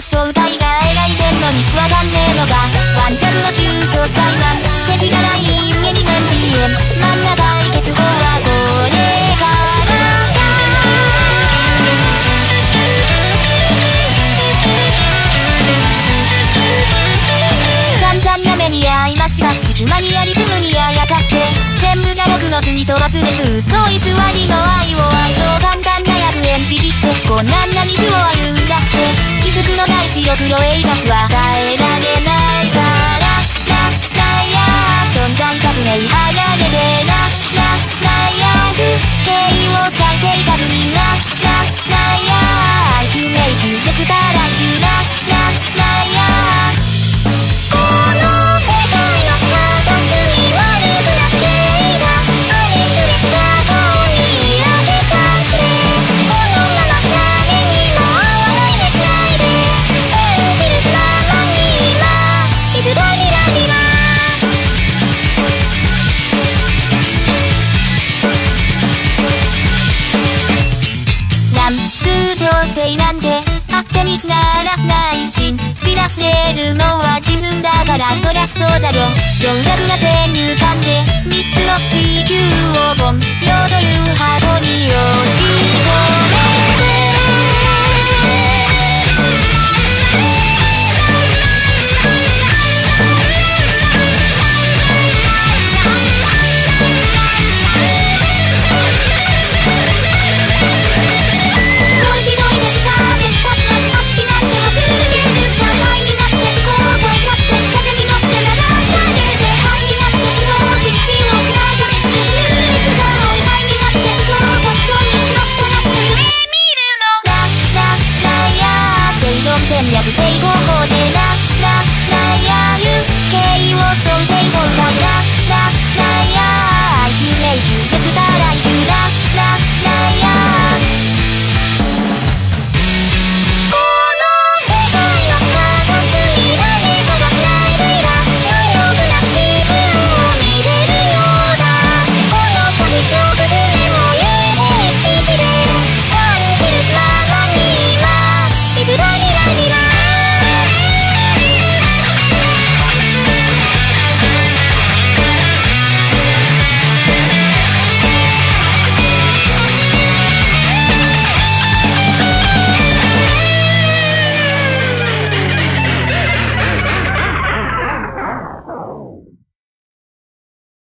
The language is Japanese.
正体が描いてんのにわかんねえのが盤石の宗教裁判世知辛い人間に面鼻炎真ん。中解決法はこれか。ら散々な目に遭いました。自主マニアリズムにあやかって。全部が僕の罪と罰です。嘘偽りの愛を。愛そう簡単な役演じきって。こんなんな水を歩起伏のない白黒映画は耐えられしそうだろ省略な先入観で3つの地球をボンよという箱に用意戦略正合法でな、な、悩ゆ形を尊正法から